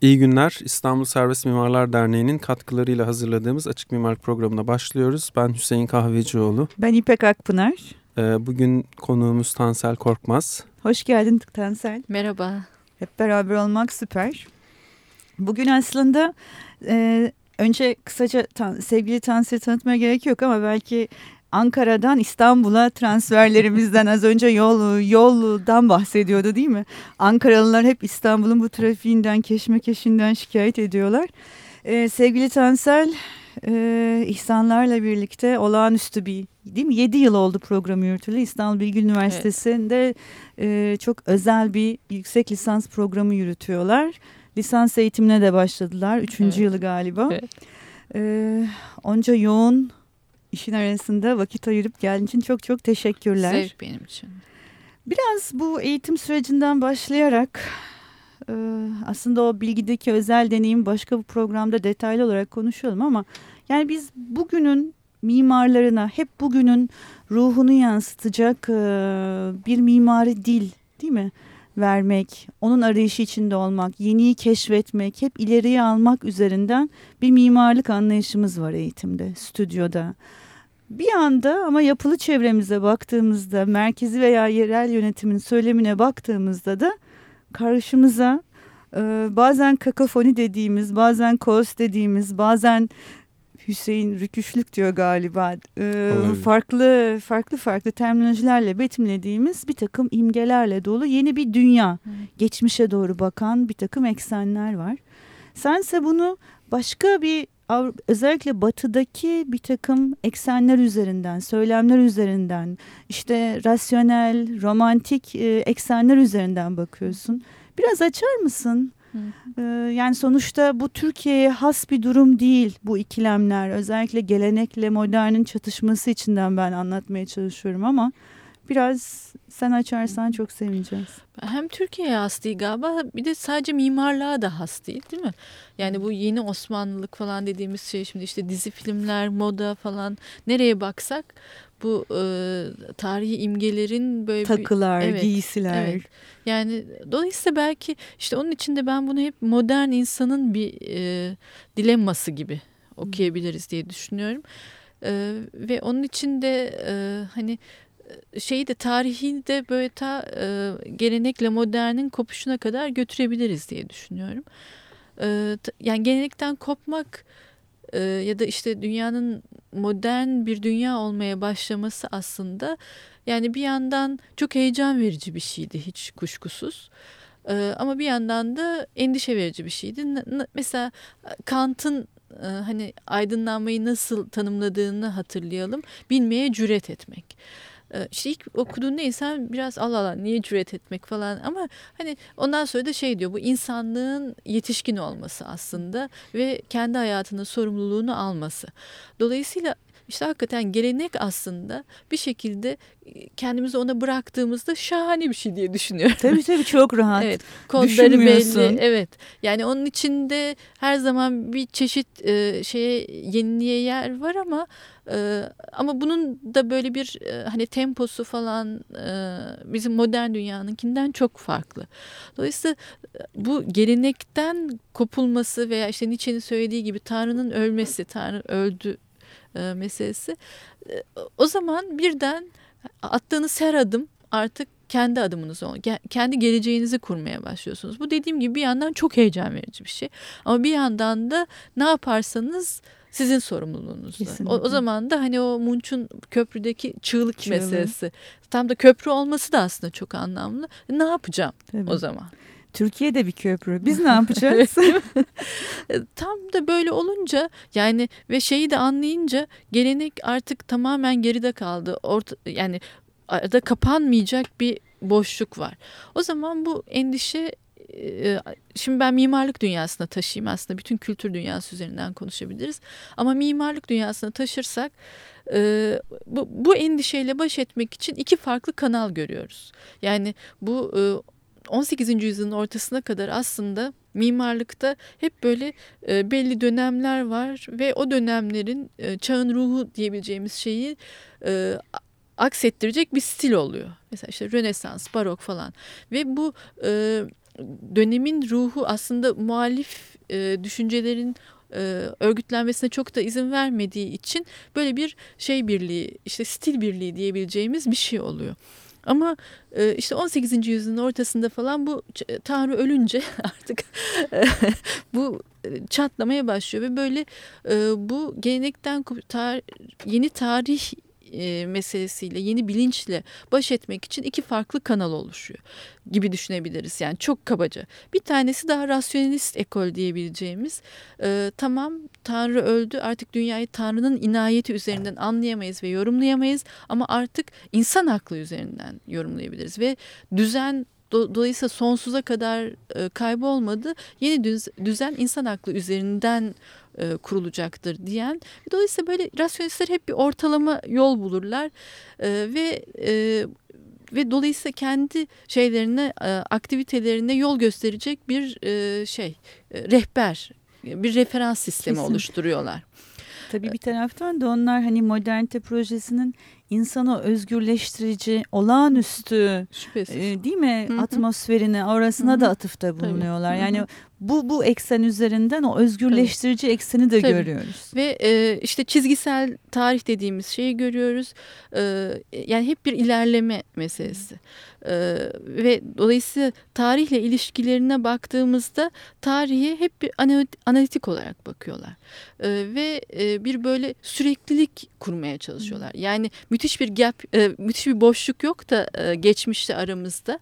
İyi günler. İstanbul Serbest Mimarlar Derneği'nin katkılarıyla hazırladığımız Açık Mimarlık programına başlıyoruz. Ben Hüseyin Kahvecioğlu. Ben İpek Akpınar. Ee, bugün konuğumuz Tansel Korkmaz. Hoş geldin Tansel. Merhaba. Hep beraber olmak süper. Bugün aslında e, önce kısaca tan sevgili Tansel'i tanıtmaya gerek yok ama belki Ankara'dan İstanbul'a transferlerimizden az önce yol yoldan bahsediyordu değil mi? Ankaralılar hep İstanbul'un bu trafiğinden, keşmekeşinden şikayet ediyorlar. Ee, sevgili Tansel, e, İhsanlarla birlikte olağanüstü bir değil mi? 7 yıl oldu programı yürütülü. İstanbul Bilgi Üniversitesi'nde evet. e, çok özel bir yüksek lisans programı yürütüyorlar. Lisans eğitimine de başladılar. Üçüncü evet. yılı galiba. Evet. E, onca yoğun işin arasında vakit ayırıp geldiğin için çok çok teşekkürler. Zevk benim için. Biraz bu eğitim sürecinden başlayarak e, aslında o bilgideki özel deneyim başka bir programda detaylı olarak konuşalım ama yani biz bugünün mimarlarına hep bugünün ruhunu yansıtacak e, bir mimari dil değil mi? Vermek, onun arayışı içinde olmak, yeniyi keşfetmek, hep ileriye almak üzerinden bir mimarlık anlayışımız var eğitimde, stüdyoda. Bir anda ama yapılı çevremize baktığımızda, merkezi veya yerel yönetimin söylemine baktığımızda da karşımıza e, bazen kakafoni dediğimiz, bazen kaos dediğimiz, bazen Hüseyin rüküşlük diyor galiba. Ee, farklı farklı farklı terminolojilerle betimlediğimiz bir takım imgelerle dolu yeni bir dünya. Hı. Geçmişe doğru bakan bir takım eksenler var. Sense bunu başka bir özellikle batıdaki bir takım eksenler üzerinden, söylemler üzerinden, işte rasyonel, romantik e, eksenler üzerinden bakıyorsun. Biraz açar mısın? Ee, yani sonuçta bu Türkiye'ye has bir durum değil bu ikilemler. Özellikle gelenekle modernin çatışması içinden ben anlatmaya çalışıyorum ama biraz sen açarsan çok sevineceğiz. Hem Türkiye'ye has değil galiba bir de sadece mimarlığa da has değil değil mi? Yani bu yeni Osmanlılık falan dediğimiz şey şimdi işte dizi filmler, moda falan nereye baksak bu e, tarihi imgelerin böyle takılar, bir, evet, giysiler. Evet. Yani dolayısıyla belki işte onun içinde ben bunu hep modern insanın bir e, dilemması gibi okuyabiliriz diye düşünüyorum. E, ve onun içinde e, hani şeyi de tarihi de böyle ta e, gelenekle modernin kopuşuna kadar götürebiliriz diye düşünüyorum. E, yani gelenekten kopmak e, ya da işte dünyanın modern bir dünya olmaya başlaması aslında yani bir yandan çok heyecan verici bir şeydi hiç kuşkusuz. E, ama bir yandan da endişe verici bir şeydi. Mesela Kant'ın e, hani aydınlanmayı nasıl tanımladığını hatırlayalım. Bilmeye cüret etmek. Ee, işte ilk okuduğunda insan biraz Allah Allah niye cüret etmek falan ama hani ondan sonra da şey diyor bu insanlığın yetişkin olması aslında ve kendi hayatının sorumluluğunu alması. Dolayısıyla işte hakikaten gelenek aslında bir şekilde kendimizi ona bıraktığımızda şahane bir şey diye düşünüyorum. Tabii tabii çok rahat. Evet. Kodları belli. Evet. Yani onun içinde her zaman bir çeşit e, şeye yeniliğe yer var ama e, ama bunun da böyle bir e, hani temposu falan e, bizim modern dünyanınkinden çok farklı. Dolayısıyla e, bu gelenekten kopulması veya işte Nietzsche'nin söylediği gibi Tanrı'nın ölmesi, Tanrı öldü e, meselesi. E, o zaman birden attığınız her adım artık kendi adımınız olun. Kendi geleceğinizi kurmaya başlıyorsunuz. Bu dediğim gibi bir yandan çok heyecan verici bir şey. Ama bir yandan da ne yaparsanız sizin sorumluluğunuzda. O, o zaman da hani o Munch'un köprüdeki çığlık Çığlığı. meselesi. Tam da köprü olması da aslında çok anlamlı. Ne yapacağım Tabii. o zaman? Türkiye'de bir köprü. Biz ne yapacağız? E, tam da böyle olunca yani ve şeyi de anlayınca gelenek artık tamamen geride kaldı. Orta, yani arada kapanmayacak bir boşluk var. O zaman bu endişe e, şimdi ben mimarlık dünyasına taşıyayım aslında bütün kültür dünyası üzerinden konuşabiliriz ama mimarlık dünyasına taşırsak e, bu, bu endişeyle baş etmek için iki farklı kanal görüyoruz. Yani bu 18. yüzyılın ortasına kadar aslında mimarlıkta hep böyle e, belli dönemler var ve o dönemlerin e, çağın ruhu diyebileceğimiz şeyi e, aksettirecek bir stil oluyor. Mesela işte Rönesans, Barok falan ve bu e, dönemin ruhu aslında muhalif e, düşüncelerin e, örgütlenmesine çok da izin vermediği için böyle bir şey birliği işte stil birliği diyebileceğimiz bir şey oluyor. Ama e, işte 18. yüzyılın ortasında falan bu Tanrı ölünce artık bu çatlamaya başlıyor ve böyle bu gelenekten tar yeni tarih e, meselesiyle, yeni bilinçle baş etmek için iki farklı kanal oluşuyor gibi düşünebiliriz. Yani çok kabaca. Bir tanesi daha rasyonelist ekol diyebileceğimiz. E, tamam Tanrı öldü artık dünyayı Tanrı'nın inayeti üzerinden anlayamayız ve yorumlayamayız ama artık insan aklı üzerinden yorumlayabiliriz ve düzen dolayısıyla sonsuza kadar e, kaybolmadı. Yeni düzen insan aklı üzerinden e, kurulacaktır diyen. Dolayısıyla böyle rasyonistler hep bir ortalama yol bulurlar e, ve e, ve dolayısıyla kendi şeylerine e, aktivitelerine yol gösterecek bir e, şey e, rehber bir referans sistemi Kesin. oluştururuyorlar. Tabii bir taraftan da onlar hani modernite projesinin insanı özgürleştirici, olağanüstü e, değil mi Hı -hı. atmosferine, orasına Hı -hı. da atıfta bulunuyorlar. Tabii. Yani bu bu eksen üzerinden o özgürleştirici Tabii. ekseni de Tabii. görüyoruz. Ve e, işte çizgisel tarih dediğimiz şeyi görüyoruz. E, yani hep bir ilerleme meselesi. E, ve dolayısıyla tarihle ilişkilerine baktığımızda tarihi hep bir analitik olarak bakıyorlar. E, ve e, bir böyle süreklilik kurmaya çalışıyorlar. Yani müthiş bir gap, e, müthiş bir boşluk yok da e, geçmişte aramızda.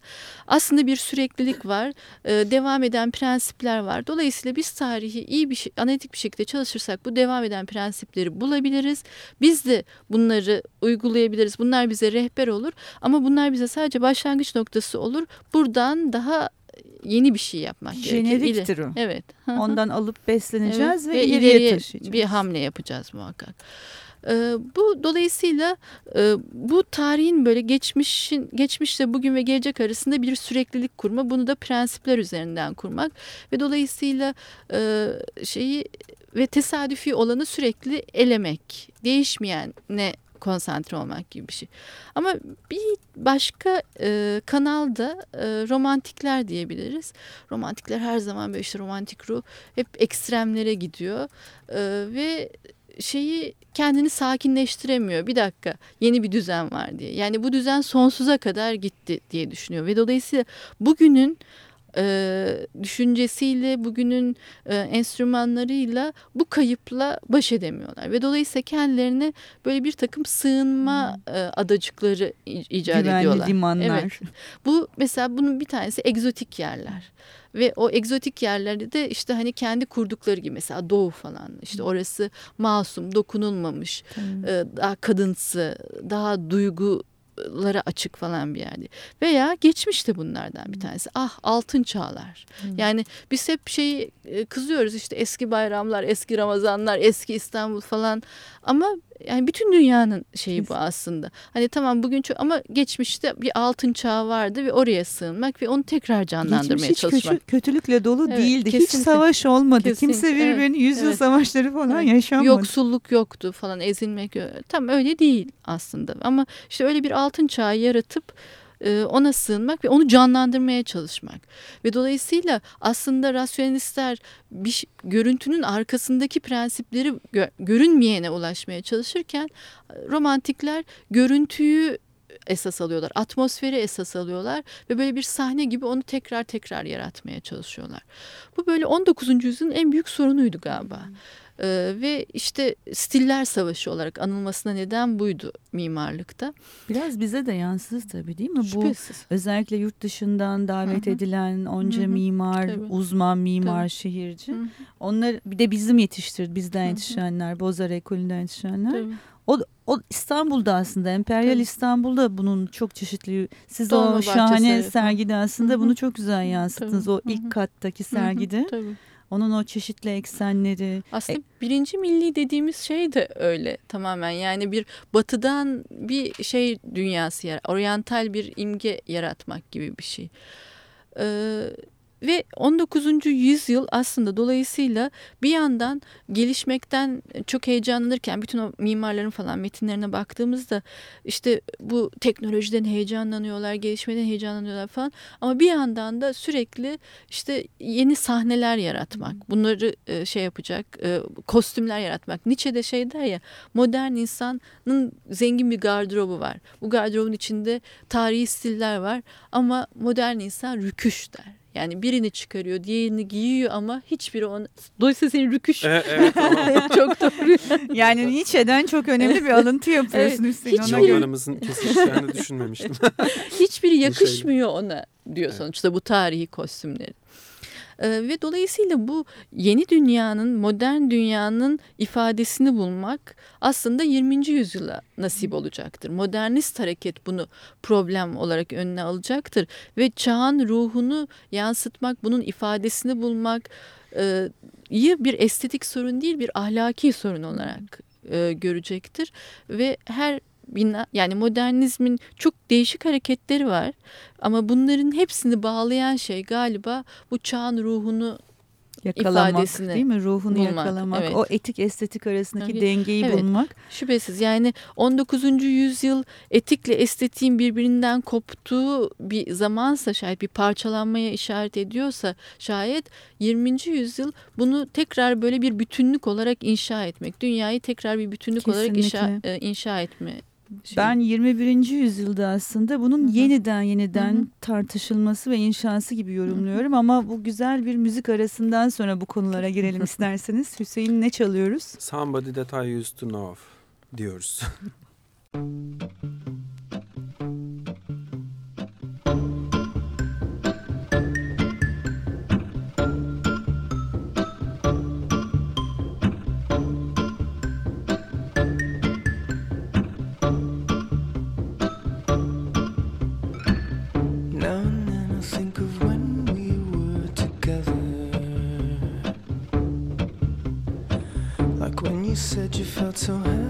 Aslında bir süreklilik var. E, devam eden prensipler var. Dolayısıyla biz tarihi iyi bir şey, analitik bir şekilde çalışırsak bu devam eden prensipleri bulabiliriz. Biz de bunları uygulayabiliriz. Bunlar bize rehber olur. Ama bunlar bize sadece başlangıç noktası olur. Buradan daha yeni bir şey yapmak. Jeneriktir o. Evet. Ondan alıp besleneceğiz evet. ve, ve ileriye taşıyacağız. Bir hamle yapacağız muhakkak. Ee, bu dolayısıyla e, bu tarihin böyle geçmişin geçmişle bugün ve gelecek arasında bir süreklilik kurma, bunu da prensipler üzerinden kurmak ve dolayısıyla e, şeyi ve tesadüfi olanı sürekli elemek, değişmeyene konsantre olmak gibi bir şey. Ama bir başka e, kanalda e, romantikler diyebiliriz. Romantikler her zaman böyle işte romantik ruh hep ekstremlere gidiyor e, ve şeyi kendini sakinleştiremiyor. Bir dakika yeni bir düzen var diye. Yani bu düzen sonsuza kadar gitti diye düşünüyor. Ve dolayısıyla bugünün e, düşüncesiyle bugünün e, enstrümanlarıyla bu kayıpla baş edemiyorlar ve dolayısıyla kendilerine böyle bir takım sığınma hmm. e, adacıkları icat Güvenli ediyorlar. limanlar. Evet. Bu mesela bunun bir tanesi egzotik yerler. Ve o egzotik yerlerde de işte hani kendi kurdukları gibi mesela doğu falan işte orası masum, dokunulmamış, hmm. daha kadınsı, daha duygu lara açık falan bir yerde. Veya geçmişte bunlardan bir tanesi. Ah altın çağlar. Hmm. Yani biz hep şeyi kızıyoruz işte eski bayramlar, eski Ramazanlar, eski İstanbul falan. Ama yani bütün dünyanın şeyi bu aslında. Hani tamam bugün çok ama geçmişte bir altın çağı vardı ve oraya sığınmak ve onu tekrar canlandırmaya Geçmiş çalışmak. Hiç kötülükle dolu evet, değildi. Kesinlikle. Hiç savaş olmadı. Kesinlikle. Kimse birbirinin evet, yüzyıl evet. savaşları falan evet. yaşanmadı. Yoksulluk yoktu falan ezilmek. Tam öyle değil aslında. Ama işte öyle bir altın çağı yaratıp e, ona sığınmak ve onu canlandırmaya çalışmak. Ve dolayısıyla aslında rasyonelistler bir görüntünün arkasındaki prensipleri gö görünmeyene ulaşmaya çalışırken romantikler görüntüyü esas alıyorlar. Atmosferi esas alıyorlar ve böyle bir sahne gibi onu tekrar tekrar yaratmaya çalışıyorlar. Bu böyle 19. yüzyılın en büyük sorunuydu galiba. Hmm. Ee, ve işte stiller savaşı olarak anılmasına neden buydu mimarlıkta. Biraz bize de yansıdı tabii değil mi? Şüphesiz. Bu özellikle yurt dışından davet Hı -hı. edilen onca Hı -hı. mimar, tabii. uzman mimar, tabii. şehirci. Hı -hı. Onlar bir de bizim yetiştirdi, bizden Hı -hı. yetişenler, Bozar ekolünden yetişenler. Tabii. O, o İstanbul'da aslında emperyal Tabii. İstanbul'da bunun çok çeşitli siz Dolma o şahane sergide aslında Hı -hı. bunu çok güzel yansıttınız Tabii. o ilk Hı -hı. kattaki sergide. Hı -hı. Tabii. Onun o çeşitli eksenleri. Aslında e birinci milli dediğimiz şey de öyle tamamen. Yani bir batıdan bir şey dünyası, oryantal bir imge yaratmak gibi bir şey. Ee, ve 19. yüzyıl aslında dolayısıyla bir yandan gelişmekten çok heyecanlanırken bütün o mimarların falan metinlerine baktığımızda işte bu teknolojiden heyecanlanıyorlar, gelişmeden heyecanlanıyorlar falan. Ama bir yandan da sürekli işte yeni sahneler yaratmak, bunları e, şey yapacak, e, kostümler yaratmak. Nietzsche de şey der ya, modern insanın zengin bir gardırobu var. Bu gardırobun içinde tarihi stiller var ama modern insan rüküş der. Yani birini çıkarıyor, diğerini giyiyor ama hiçbiri onu... Dolayısıyla senin rüküş... E, evet, çok doğru. yani Nietzsche'den çok önemli bir alıntı yapıyorsun Evet, Hüseyin. hiç ona kesişeceğini düşünmemiştim. Hiçbiri yakışmıyor ona diyor sonuçta bu tarihi kostümleri. Ve dolayısıyla bu yeni dünyanın, modern dünyanın ifadesini bulmak aslında 20. yüzyıla nasip olacaktır. Modernist hareket bunu problem olarak önüne alacaktır ve çağın ruhunu yansıtmak, bunun ifadesini bulmak e, iyi bir estetik sorun değil, bir ahlaki sorun olarak görecektir ve her bina yani modernizmin çok değişik hareketleri var ama bunların hepsini bağlayan şey galiba bu çağın ruhunu yakalamak ifadesini değil mi? Ruhunu bulmak, yakalamak, evet. o etik estetik arasındaki Tabii, dengeyi evet. bulmak. şüphesiz yani 19. yüzyıl etikle estetiğin birbirinden koptuğu bir zamansa şayet bir parçalanmaya işaret ediyorsa şayet 20. yüzyıl bunu tekrar böyle bir bütünlük olarak inşa etmek, dünyayı tekrar bir bütünlük olarak inşa, Kesinlikle. e, inşa etme. Şeyi. Ben 21. yüzyılda aslında bunun Hı hı. yeniden yeniden Hı hı. tartışılması ve inşası gibi yorumluyorum ama bu güzel bir müzik arasından sonra bu konulara girelim isterseniz. Hüseyin ne çalıyoruz? Somebody that I used to know diyoruz. felt so happy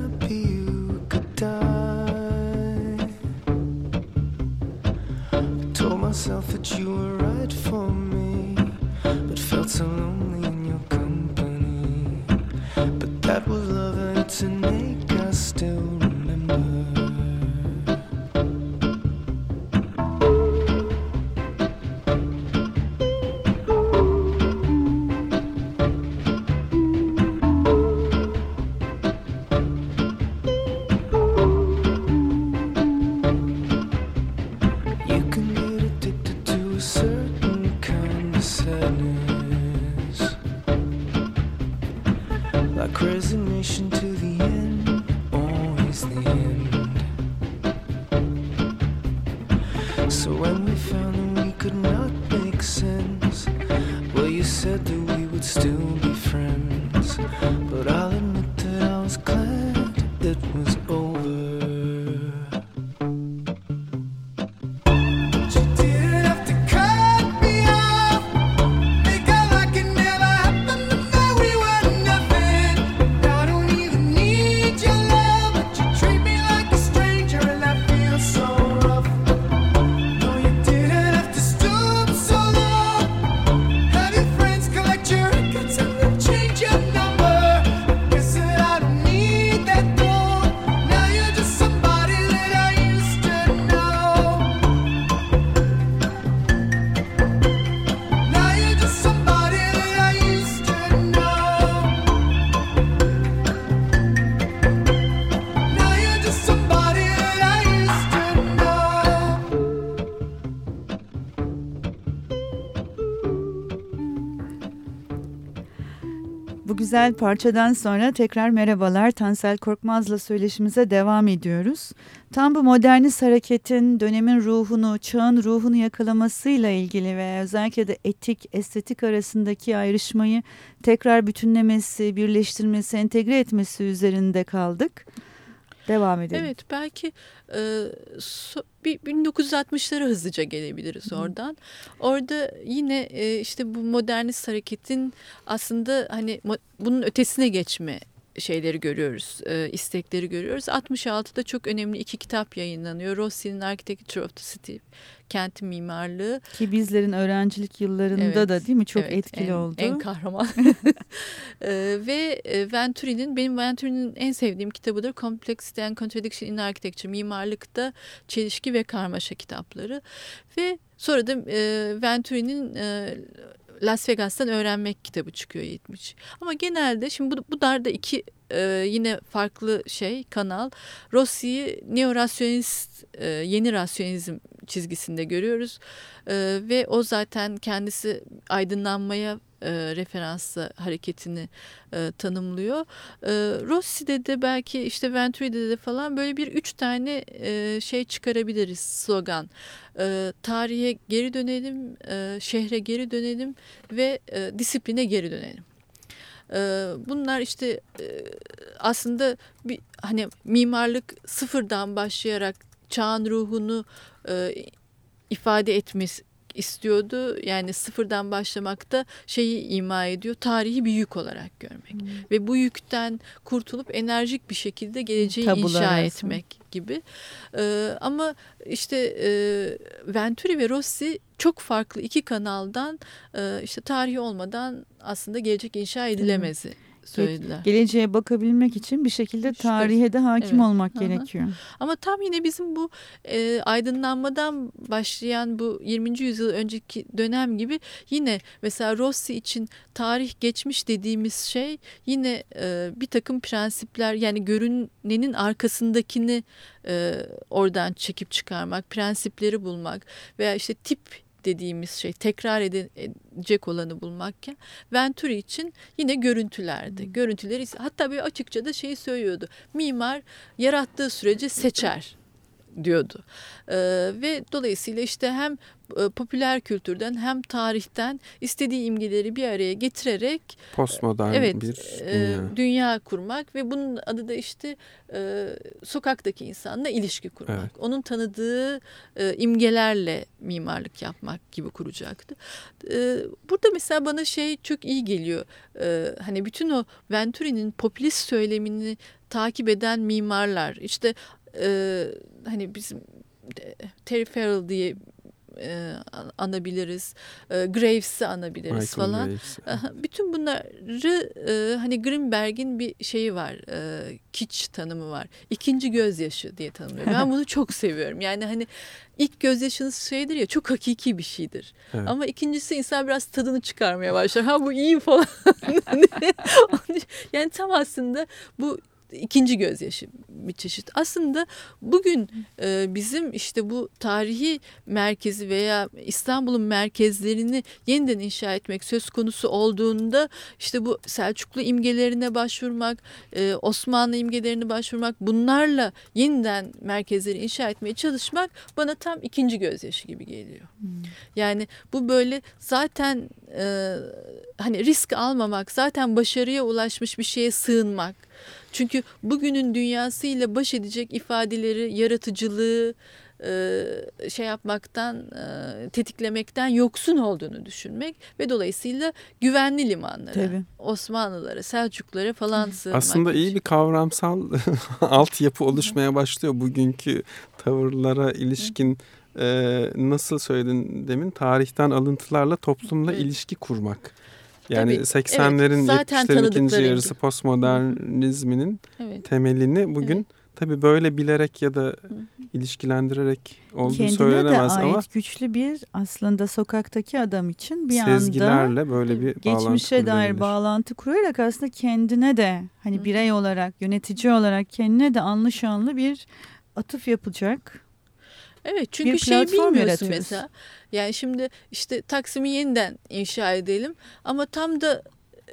güzel parçadan sonra tekrar merhabalar. Tansel Korkmaz'la söyleşimize devam ediyoruz. Tam bu modernist hareketin dönemin ruhunu, çağın ruhunu yakalamasıyla ilgili ve özellikle de etik, estetik arasındaki ayrışmayı tekrar bütünlemesi, birleştirmesi, entegre etmesi üzerinde kaldık. Devam edelim. Evet belki e, so- bir 1960'lara hızlıca gelebiliriz oradan. Orada yine e, işte bu modernist hareketin aslında hani bunun ötesine geçme şeyleri görüyoruz, e, istekleri görüyoruz. 66'da çok önemli iki kitap yayınlanıyor. Rossi'nin Architecture of the City, kentin mimarlığı. Ki bizlerin öğrencilik yıllarında Evet, da değil mi çok Evet, etkili en, oldu. En kahraman. E, ve Venturi'nin, benim Venturi'nin en sevdiğim kitabıdır. Complexity and Contradiction in Architecture, mimarlıkta çelişki ve karmaşa kitapları. Ve sonra da e, Venturi'nin e, Las Vegas'tan öğrenmek kitabı çıkıyor 70. Ama genelde şimdi bu, bu darda iki e, yine farklı şey kanal. Rossi'yi neo-rasyonist, e, yeni rasyonizm çizgisinde görüyoruz. E, ve o zaten kendisi aydınlanmaya e, referansla hareketini e, tanımlıyor. E, Rossi'de de belki işte Venturi'de de falan böyle bir üç tane e, şey çıkarabiliriz slogan. E, tarihe geri dönelim, e, şehre geri dönelim ve e, disipline geri dönelim. Bunlar işte e, aslında bir hani mimarlık sıfırdan başlayarak çağın ruhunu e, ifade etmesi istiyordu. Yani sıfırdan başlamakta şeyi ima ediyor. Tarihi bir yük olarak görmek. Hmm. Ve bu yükten kurtulup enerjik bir şekilde geleceği Tabular inşa arası. etmek gibi. Ee, ama işte e, Venturi ve Rossi çok farklı iki kanaldan e, işte tarihi olmadan aslında gelecek inşa edilemezi söylediler. Geleceğe bakabilmek için bir şekilde tarihe de hakim evet. olmak hı. gerekiyor. Ama tam yine bizim bu e, aydınlanmadan başlayan bu 20. yüzyıl önceki dönem gibi yine mesela Rossi için tarih geçmiş dediğimiz şey yine e, bir takım prensipler yani görünenin arkasındakini e, oradan çekip çıkarmak, prensipleri bulmak veya işte tip dediğimiz şey tekrar ede- edecek olanı bulmakken Venturi için yine görüntülerdi. Görüntüleri hatta bir açıkça da şeyi söylüyordu. Mimar yarattığı sürece seçer diyordu. Ee, ve dolayısıyla işte hem e, popüler kültürden hem tarihten istediği imgeleri bir araya getirerek Postmodern evet bir e, dünya. dünya kurmak ve bunun adı da işte e, sokaktaki insanla ilişki kurmak. Evet. Onun tanıdığı e, imgelerle mimarlık yapmak gibi kuracaktı. E, burada mesela bana şey çok iyi geliyor. E, hani bütün o Venturi'nin popülist söylemini takip eden mimarlar işte e, hani bizim e, Terry Farrell diye e, anabiliriz. E, Graves'i anabiliriz Michael falan. Graves. Aha, Bütün bunları e, hani Grimberg'in bir şeyi var, e, kiç tanımı var. İkinci gözyaşı diye tanımlıyor. Ben bunu çok seviyorum. Yani hani ilk gözyaşınız şeydir ya çok hakiki bir şeydir. Evet. Ama ikincisi insan biraz tadını çıkarmaya başlar. Ha bu iyi falan. yani tam aslında bu ikinci gözyaşı bir çeşit. Aslında bugün e, bizim işte bu tarihi merkezi veya İstanbul'un merkezlerini yeniden inşa etmek söz konusu olduğunda işte bu Selçuklu imgelerine başvurmak, e, Osmanlı imgelerine başvurmak bunlarla yeniden merkezleri inşa etmeye çalışmak bana tam ikinci gözyaşı gibi geliyor. Yani bu böyle zaten e, hani risk almamak, zaten başarıya ulaşmış bir şeye sığınmak. Çünkü bugünün dünyasıyla baş edecek ifadeleri, yaratıcılığı e, şey yapmaktan, e, tetiklemekten yoksun olduğunu düşünmek ve dolayısıyla güvenli limanlara, Tabii. Osmanlılara, Selçuklulara falan sığınmak. Aslında iyi bir kavramsal altyapı oluşmaya başlıyor bugünkü tavırlara ilişkin e, nasıl söyledin demin tarihten alıntılarla toplumla Evet. ilişki kurmak. Yani Tabii, 80'lerin evet. Zaten 70'lerin ikinci tanıdıkları yarısı postmodernizminin Evet. temelini bugün tabii böyle bilerek ya da ilişkilendirerek olduğu Kendine de söylenemez ait ama güçlü bir aslında sokaktaki adam için bir anda sezgilerle böyle bir geçmişe dair bağlantı kurarak aslında kendine de hani birey olarak yönetici olarak kendine de anlı şanlı bir atıf yapacak. Evet çünkü bir şey bilmiyorsun mesela. Yani şimdi işte Taksim'i yeniden inşa edelim ama tam da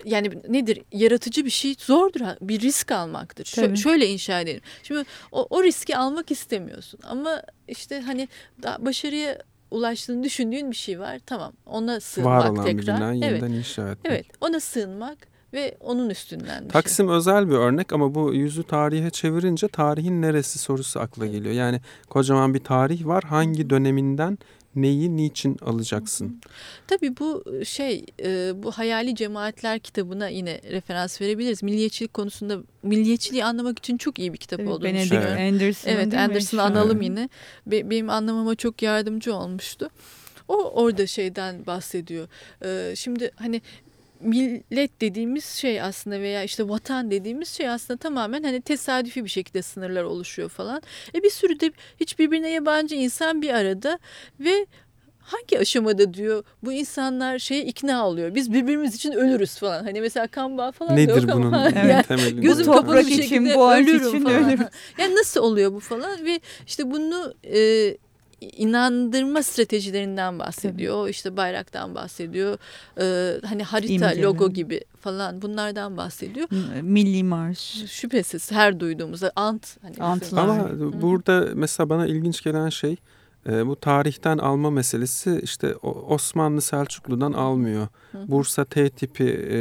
yani nedir yaratıcı bir şey zordur bir risk almaktır. Şö- şöyle inşa edelim. Şimdi o, o riski almak istemiyorsun ama işte hani daha başarıya ulaştığını düşündüğün bir şey var. Tamam ona sığınmak Var olan tekrar. bina evet. yeniden inşa etmek. Evet ona sığınmak ve onun üstünden şey. Taksim özel bir örnek ama bu yüzü tarihe çevirince tarihin neresi sorusu akla geliyor. Yani kocaman bir tarih var. Hangi döneminden neyi niçin alacaksın? Tabii bu şey e, bu hayali cemaatler kitabına yine referans verebiliriz. Milliyetçilik konusunda milliyetçiliği anlamak için çok iyi bir kitap Evet, olduğunu Benedict düşünüyorum. Anderson Evet? Anderson'ı analım yine. Be- benim anlamama çok yardımcı olmuştu. O orada şeyden bahsediyor. Ee, şimdi hani millet dediğimiz şey aslında veya işte vatan dediğimiz şey aslında tamamen hani tesadüfi bir şekilde sınırlar oluşuyor falan. E bir sürü de hiç birbirine yabancı insan bir arada ve hangi aşamada diyor bu insanlar şeye ikna oluyor. Biz birbirimiz için ölürüz falan. Hani mesela kan bağı falan Nedir yok bunun ama Evet. yani temelinde? gözüm Bu kapalı toprak bir için, şekilde boğaz ölürüm için falan. ölürüm. Yani nasıl oluyor bu falan ve işte bunu e, inandırma stratejilerinden bahsediyor. İşte bayraktan bahsediyor. E, hani harita, İmgeler. logo gibi falan bunlardan bahsediyor. Milli Marş. Şüphesiz her duyduğumuzda ant. Hani Antlar. Ama Hı. burada mesela bana ilginç gelen şey e, bu tarihten alma meselesi işte Osmanlı Selçuklu'dan almıyor. Hı hı. Bursa T tipi e,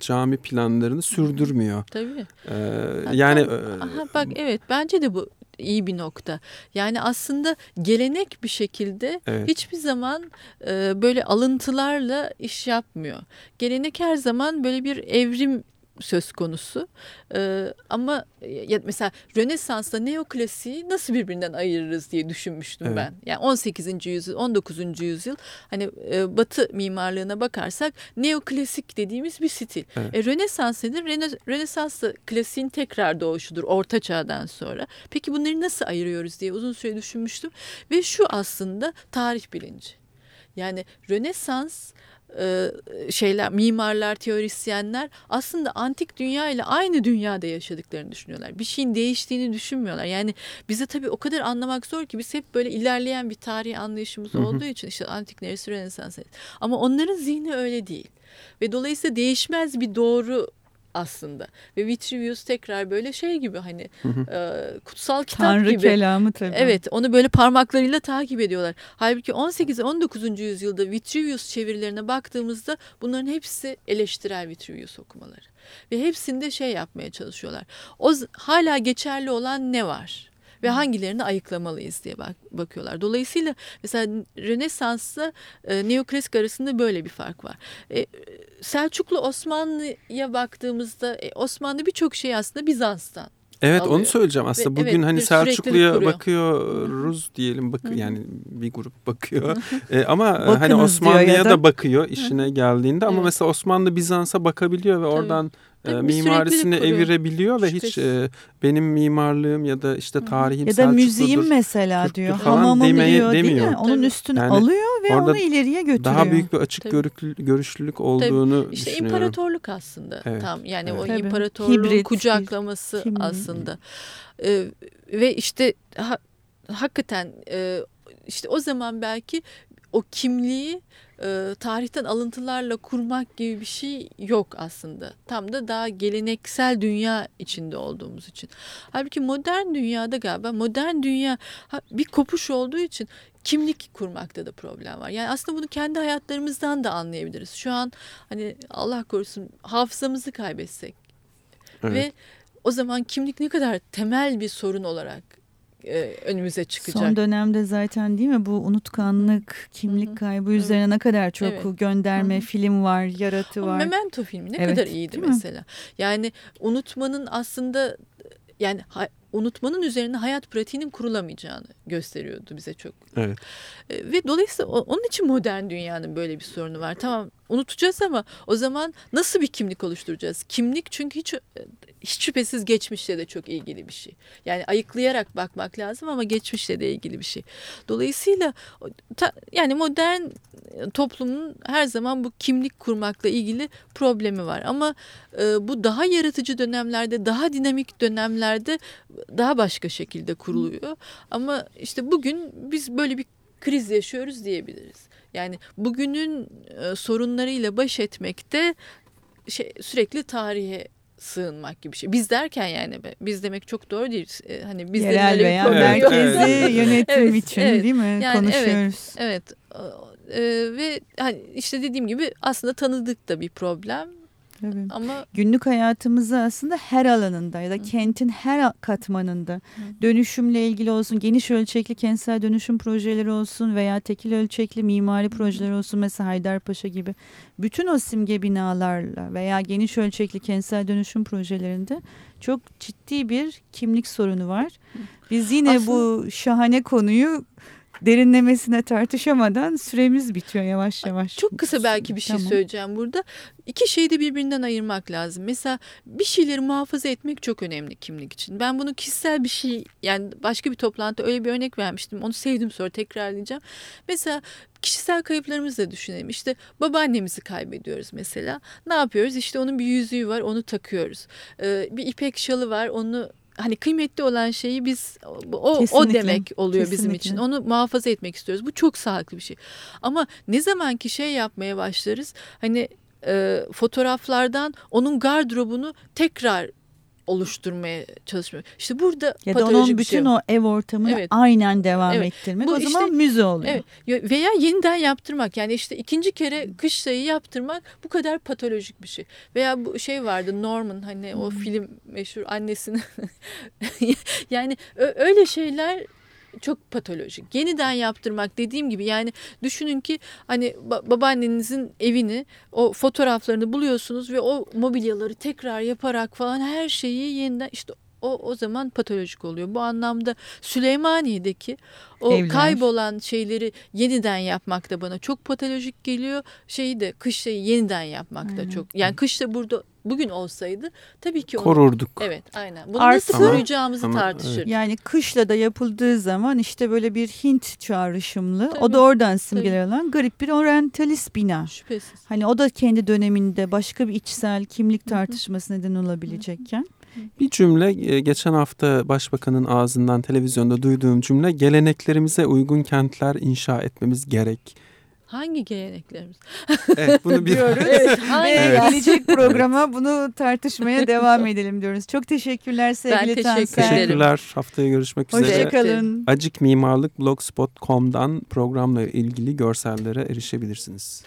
cami planlarını sürdürmüyor. Tabii. E, Hatta- yani Aha, bak evet bence de bu iyi bir nokta. Yani aslında gelenek bir şekilde Evet. hiçbir zaman e, böyle alıntılarla iş yapmıyor. Gelenek her zaman böyle bir evrim söz konusu. E, ama ya mesela Rönesans'la neoklasiği nasıl birbirinden ayırırız diye düşünmüştüm Evet. ben. Yani 18. yüzyıl, 19. yüzyıl hani e, Batı mimarlığına bakarsak neoklasik dediğimiz bir stil. Evet. E, Rönesans nedir? Rene, Rönesans da klasiğin tekrar doğuşudur Orta Çağ'dan sonra. Peki bunları nasıl ayırıyoruz diye uzun süre düşünmüştüm. Ve şu aslında tarih bilinci. Yani Rönesans e, şeyler mimarlar, teorisyenler aslında antik dünya ile aynı dünyada yaşadıklarını düşünüyorlar. Bir şeyin değiştiğini düşünmüyorlar. Yani bize tabii o kadar anlamak zor ki biz hep böyle ilerleyen bir tarih anlayışımız Hı hı. olduğu için işte antik neresi, Rönesans. Ama onların zihni öyle değil. Ve dolayısıyla değişmez bir doğru aslında. Ve Vitruvius tekrar böyle şey gibi hani Hı hı. e, kutsal kitap Tanrı gibi. kelamı tabii. Evet onu böyle parmaklarıyla takip ediyorlar. Halbuki 18 ve 19. yüzyılda Vitruvius çevirilerine baktığımızda bunların hepsi eleştirel Vitruvius okumaları. Ve hepsinde şey yapmaya çalışıyorlar. O hala geçerli olan ne var? Ve hangilerini ayıklamalıyız diye bak, bakıyorlar. Dolayısıyla mesela Rönesans'la e, Neoklasik arasında böyle bir fark var. E, Selçuklu Osmanlı'ya baktığımızda e, Osmanlı birçok şey aslında Bizans'tan. Evet alıyor. onu söyleyeceğim aslında Ve bugün evet, hani Selçuklu'ya bakıyoruz diyelim bak yani bir grup bakıyor E, ama e, Bakınız hani Osmanlı'ya ya da. da. bakıyor işine geldiğinde ama Evet. mesela Osmanlı Bizans'a bakabiliyor ve Tabii. oradan Tabii bir mimarisini evirebiliyor ve hiç e, benim mimarlığım ya da işte tarihim Ya da müziğim mesela Kürktür diyor. falan Hamamım demeye- diyor değil demiyor. mi? Onun Tabii. üstünü Yani alıyor ve onu ileriye götürüyor. Daha büyük bir açık Tabii. görüklü- görüşlülük olduğunu İşte düşünüyorum. imparatorluk aslında Evet. tam yani o Evet. Tabii. imparatorluğun Hibrit, kucaklaması kimlik. aslında Ee, ve işte ha- hakikaten e, işte o zaman belki o kimliği e, tarihten alıntılarla kurmak gibi bir şey yok aslında. Tam da daha geleneksel dünya içinde olduğumuz için. Halbuki modern dünyada galiba modern dünya bir kopuş olduğu için kimlik kurmakta da problem var. Yani aslında bunu kendi hayatlarımızdan da anlayabiliriz. Şu an hani Allah korusun hafızamızı kaybetsek Evet. ve o zaman kimlik ne kadar temel bir sorun olarak e, önümüze çıkacak. Son dönemde zaten değil mi bu unutkanlık, kimlik Hı hı. kaybı üzerine ne kadar çok Evet. gönderme Hı hı. film var, yaratı O var. Memento filmi ne Evet, kadar iyiydi değil mi? mesela. Yani unutmanın aslında yani unutmanın üzerine hayat pratiğinin kurulamayacağını gösteriyordu bize çok. Evet. E, Ve dolayısıyla onun için modern dünyanın böyle bir sorunu var. Tamam unutacağız ama o zaman nasıl bir kimlik oluşturacağız? Kimlik çünkü hiç hiç şüphesiz geçmişle de çok ilgili bir şey. Yani ayıklayarak bakmak lazım ama geçmişle de ilgili bir şey. Dolayısıyla ta- yani modern e, toplumun her zaman bu kimlik kurmakla ilgili problemi var. Ama e, bu daha yaratıcı dönemlerde, daha dinamik dönemlerde daha başka şekilde kuruluyor. Ama işte bugün biz böyle bir kriz yaşıyoruz diyebiliriz. Yani bugünün e, sorunlarıyla baş etmekte şey, sürekli tarihe sığınmak gibi bir şey. Biz derken yani be, biz demek çok doğru değil. E, hani bizlerin Yerel öyle veya Evet, merkezi evet. yönetim Evet, için evet. değil mi? Yani Konuşuyoruz. Evet. e, ve hani işte dediğim gibi aslında tanıdık da bir problem. Tabii. Ama Günlük hayatımızı aslında her alanında ya da kentin her katmanında dönüşümle ilgili olsun, geniş ölçekli kentsel dönüşüm projeleri olsun veya tekil ölçekli mimari projeler olsun mesela Haydarpaşa gibi bütün o simge binalarla veya geniş ölçekli kentsel dönüşüm projelerinde çok ciddi bir kimlik sorunu var. Biz yine bu şahane konuyu derinlemesine tartışamadan süremiz bitiyor yavaş yavaş. Çok kısa belki bir şey Tamam. söyleyeceğim burada. İki şeyi de birbirinden ayırmak lazım. Mesela bir şeyleri muhafaza etmek çok önemli kimlik için. Ben bunu kişisel bir şey yani başka bir toplantıda öyle bir örnek vermiştim. Onu sevdim sonra tekrarlayacağım. Mesela kişisel kayıplarımızı da düşünelim. İşte babaannemizi kaybediyoruz mesela. Ne yapıyoruz? İşte onun bir yüzüğü var onu takıyoruz. Ee, bir ipek şalı var onu hani kıymetli olan şeyi biz o, o demek oluyor bizim kesinlikle. için. Onu muhafaza etmek istiyoruz. Bu çok sağlıklı bir şey. Ama ne zaman ki şey yapmaya başlarız hani e, fotoğraflardan onun gardırobunu tekrar oluşturmaya çalışmıyor. İşte burada Ya da patolojik onun şey bütün var. o ev ortamını Evet. aynen devam Evet. ettirmek. Bu o zaman işte- müze oluyor. Evet Ya- veya yeniden yaptırmak yani işte ikinci kere kış sayı yaptırmak bu kadar patolojik bir şey. Veya bu şey vardı Norman hani o film meşhur annesinin yani öyle şeyler çok patolojik. Yeniden yaptırmak dediğim gibi yani düşünün ki hani ba- babaannenizin evini o fotoğraflarını buluyorsunuz ve o mobilyaları tekrar yaparak falan her şeyi yeniden işte o o zaman patolojik oluyor. Bu anlamda Süleymaniye'deki o Evler. kaybolan şeyleri yeniden yapmak da bana çok patolojik geliyor. Şeyi de kış şeyi yeniden yapmak da çok. Yani kış da burada bugün olsaydı tabii ki onu Korurduk. Evet aynen. Bunu Artı- nasıl koruyacağımızı ama tartışır. Yani kışla da yapıldığı zaman işte böyle bir Hint çağrışımlı o Tabii, da oradan simgeler olan garip bir oryantalist bina. Şüphesiz. Hani o da kendi döneminde başka bir içsel kimlik tartışması neden olabilecekken. Bir cümle e, geçen hafta başbakanın ağzından televizyonda duyduğum cümle geleneklerimize uygun kentler inşa etmemiz gerek. Hangi geleneklerimiz? Evet bunu bir Diyoruz. Evet, Ve hangi? Evet. gelecek programa bunu tartışmaya devam edelim diyoruz. Çok teşekkürler sevgili teşekkür Tansel. ederim. teşekkürler. Haftaya görüşmek üzere. Hoşçakalın. Acık Mimarlık blogspot.com'dan programla ilgili görsellere erişebilirsiniz.